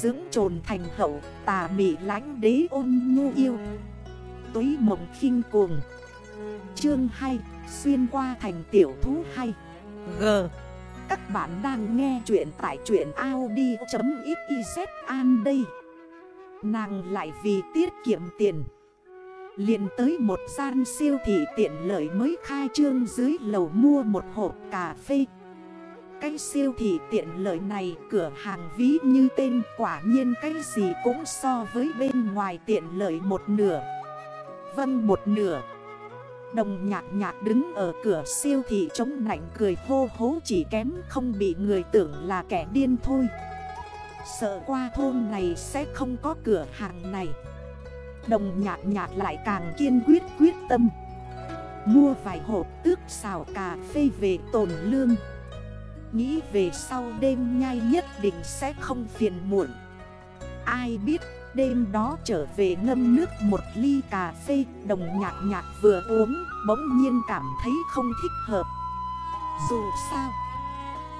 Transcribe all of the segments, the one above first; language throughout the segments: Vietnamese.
Dưỡng trồn thành hậu, tà mị lánh đế ôn nhu yêu. Túy mộng khinh cuồng. Chương 2 Xuyên qua thành tiểu thú 2 G. Các bạn đang nghe chuyện tại chuyện Audi.xyz an đây. Nàng lại vì tiết kiệm tiền. Liền tới một gian siêu thị tiện lợi mới khai trương dưới lầu mua một hộp cà phê. Cái siêu thị tiện lợi này, cửa hàng ví như tên, quả nhiên cái gì cũng so với bên ngoài tiện lợi một nửa. Vâng một nửa. Đồng nhạc nhạc đứng ở cửa siêu thị chống nảnh cười hô hố chỉ kém không bị người tưởng là kẻ điên thôi. Sợ qua thôn này sẽ không có cửa hàng này. Đồng nhạc nhạc lại càng kiên quyết quyết tâm. Mua vài hộp tước xào cà phê về tồn lương. Nghĩ về sau đêm nhai nhất định sẽ không phiền muộn. Ai biết, đêm đó trở về ngâm nước một ly cà phê, Đồng nhạc nhạc vừa uống, bỗng nhiên cảm thấy không thích hợp. Dù sao,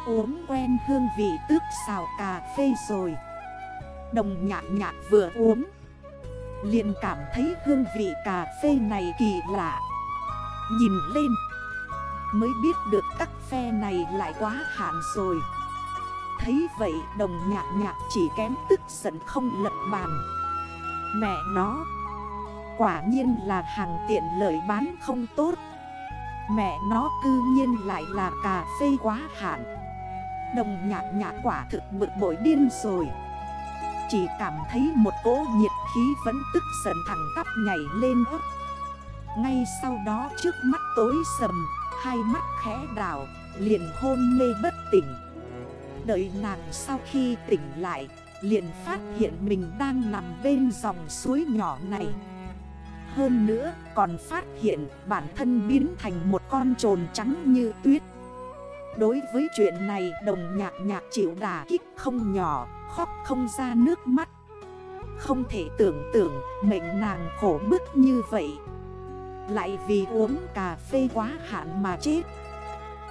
Uống quen hương vị tước xào cà phê rồi. Đồng nhạc nhạc vừa uống, liền cảm thấy hương vị cà phê này kỳ lạ. Nhìn lên Mới biết được các phe này lại quá hạn rồi. Thấy vậy, đồng nhạc nhạc chỉ kém tức giận không lật bàn. Mẹ nó, Quả nhiên là hàng tiện lợi bán không tốt. Mẹ nó cư nhiên lại là cà phê quá hạn. Đồng nhạc nhạc quả thực bực bội điên rồi. Chỉ cảm thấy một cỗ nhiệt khí vẫn tức giận thẳng tắp nhảy lên ớt. Ngay sau đó trước mắt tối sầm Hai mắt khẽ đảo Liền hôn mê bất tỉnh. Đợi nàng sau khi tỉnh lại, Liền phát hiện mình đang nằm bên dòng suối nhỏ này. Hơn nữa, còn phát hiện bản thân biến thành một con trồn trắng như tuyết. Đối với chuyện này, đồng nhạc nhạc chịu đả kích không nhỏ, Khóc không ra nước mắt. Không thể tưởng tượng, mệnh nàng khổ bức như vậy. Lại vì uống cà phê quá hạn mà chết.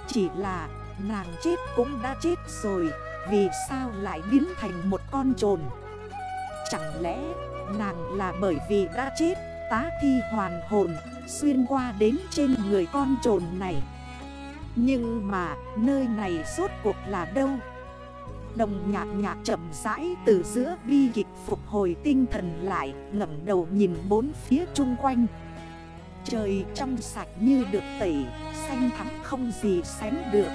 Chỉ là nàng chết cũng đã chết rồi, Vì sao lại biến thành một con trồn? Chẳng lẽ nàng là bởi vì đã chết, Tá thi hoàn hồn, xuyên qua đến trên người con trồn này? Nhưng mà nơi này suốt cuộc là đâu? Đồng nhạc nhạc chậm rãi từ giữa bi kịch phục hồi tinh thần lại, ngẩng đầu nhìn bốn phía chung quanh. Trời trong sạch như được tẩy, xanh thắm không gì sánh được.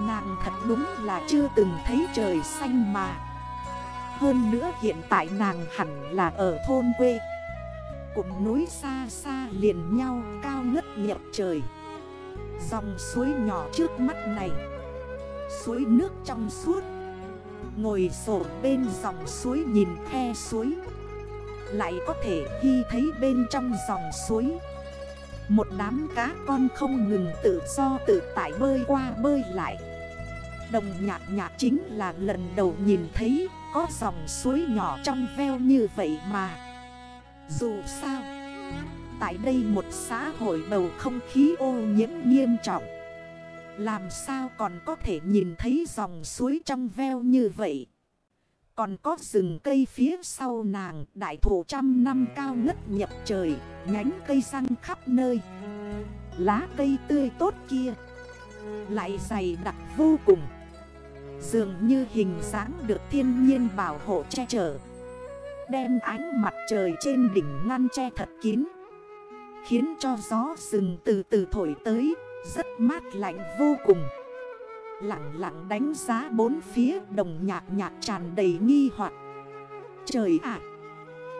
Nàng thật đúng là chưa từng thấy trời xanh mà. Hơn nữa hiện tại nàng hẳn là ở thôn quê. Cụm núi xa xa liền nhau cao ngất nhập trời. Dòng suối nhỏ trước mắt này Suối nước trong suốt. Ngồi sổ bên dòng suối nhìn khe suối. Lại có thể hy thấy bên trong dòng suối. Một đám cá con không ngừng tự do tự tại bơi qua bơi lại. Đồng nhạc nhạc chính là lần đầu nhìn thấy Có dòng suối nhỏ trong veo như vậy mà. Dù sao, Tại đây một xã hội bầu không khí ô nhiễm nghiêm trọng. Làm sao còn có thể nhìn thấy dòng suối trong veo như vậy? Còn có rừng cây phía sau nàng, Đại thụ trăm năm cao ngất nhập trời, Nhánh cây răng khắp nơi. Lá cây tươi tốt kia Lại dày đặc vô cùng. Dường như hình dáng được thiên nhiên bảo hộ che chở. Đem ánh mặt trời trên đỉnh ngăn che thật kín, Khiến cho gió rừng từ từ thổi tới, rất mát lạnh vô cùng. Lặng lặng đánh giá bốn phía, đồng nhạc nhạc tràn đầy nghi hoặc. Trời ạ!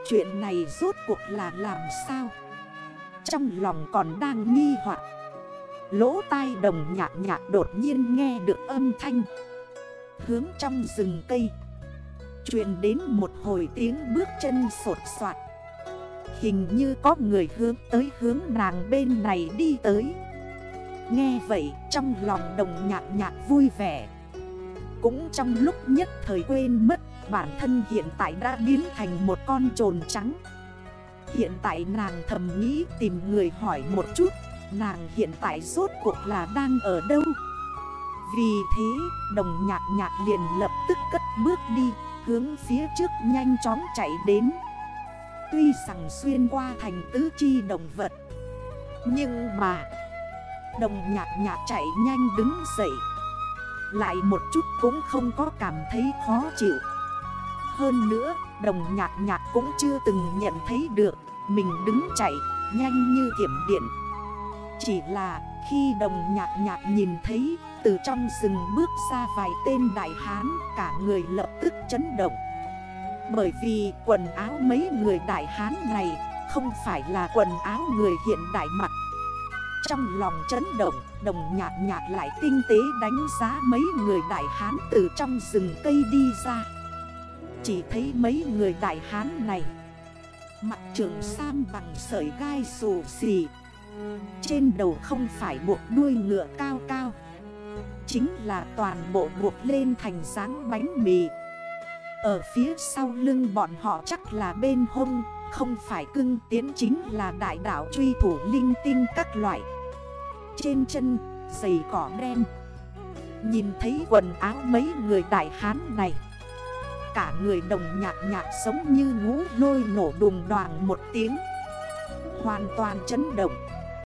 Chuyện này rốt cuộc là làm sao? Trong lòng còn đang nghi hoặc. Lỗ tai đồng nhạc nhạc đột nhiên nghe được âm thanh. Hướng trong rừng cây. Chuyện đến một hồi tiếng bước chân sột soạt. Hình như có người hướng tới hướng nàng bên này đi tới. Nghe vậy, trong lòng đồng nhạc nhạc vui vẻ. Cũng trong lúc nhất thời quên mất, Bản thân hiện tại đã biến thành một con trồn trắng. Hiện tại nàng thầm nghĩ tìm người hỏi một chút, Nàng hiện tại rốt cuộc là đang ở đâu? Vì thế, đồng nhạc nhạc liền lập tức cất bước đi, hướng phía trước nhanh chóng chạy đến. Tuy rằng xuyên qua thành tứ chi động vật, Nhưng mà Đồng nhạc nhạc chạy nhanh đứng dậy. Lại một chút cũng không có cảm thấy khó chịu. Hơn nữa, đồng nhạc nhạc cũng chưa từng nhận thấy được Mình đứng chạy nhanh như thiểm điện. Chỉ là khi đồng nhạc nhạc nhìn thấy, Từ trong rừng bước ra vài tên đại hán, Cả người lập tức chấn động. Bởi vì quần áo mấy người đại hán này Không phải là quần áo người hiện đại mặc trong lòng chấn động, đồng nhạc nhạc lại tinh tế đánh giá mấy người đại hán từ trong rừng cây đi ra. Chỉ thấy mấy người đại hán này Mặt trường sam bằng sợi gai xù xì. Trên đầu không phải buộc đuôi ngựa cao cao. Chính là toàn bộ buộc lên thành dáng bánh mì. Ở phía sau lưng bọn họ chắc là bên hông. Không phải cưng tiến chính là đại đảo truy thủ linh tinh các loại. Trên chân, giày cỏ đen. Nhìn thấy quần áo mấy người đại hán này. Cả người đồng nhạc nhạc sống như ngũ lôi nổ đùng đoàn một tiếng. Hoàn toàn chấn động.